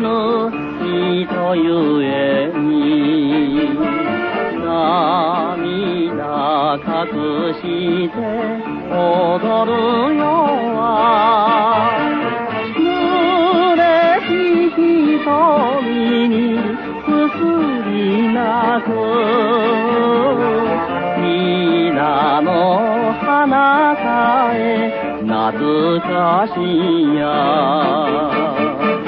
の人ゆえに涙隠して踊るよは濡れし瞳にすすり泣く皆の花さえ懐かしや。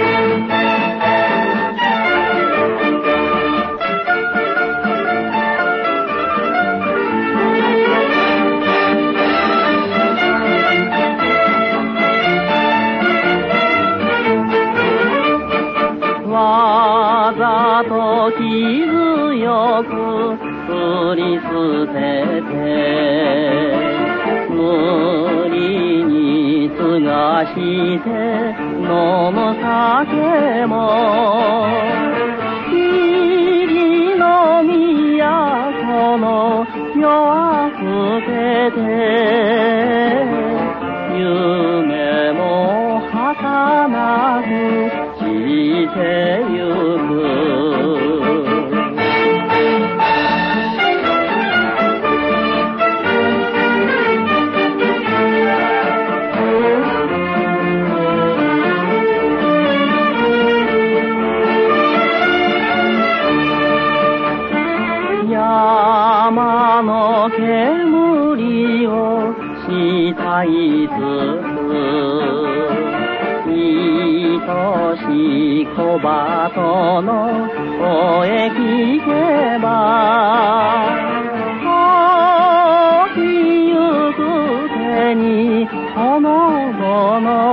ざと傷よく振り捨てて無理に継がして飲む酒も霧の都の夜明けて夢も儚くして煙をしたいつつ愛しい小鳩の声聞けば時ゆく手にこのもの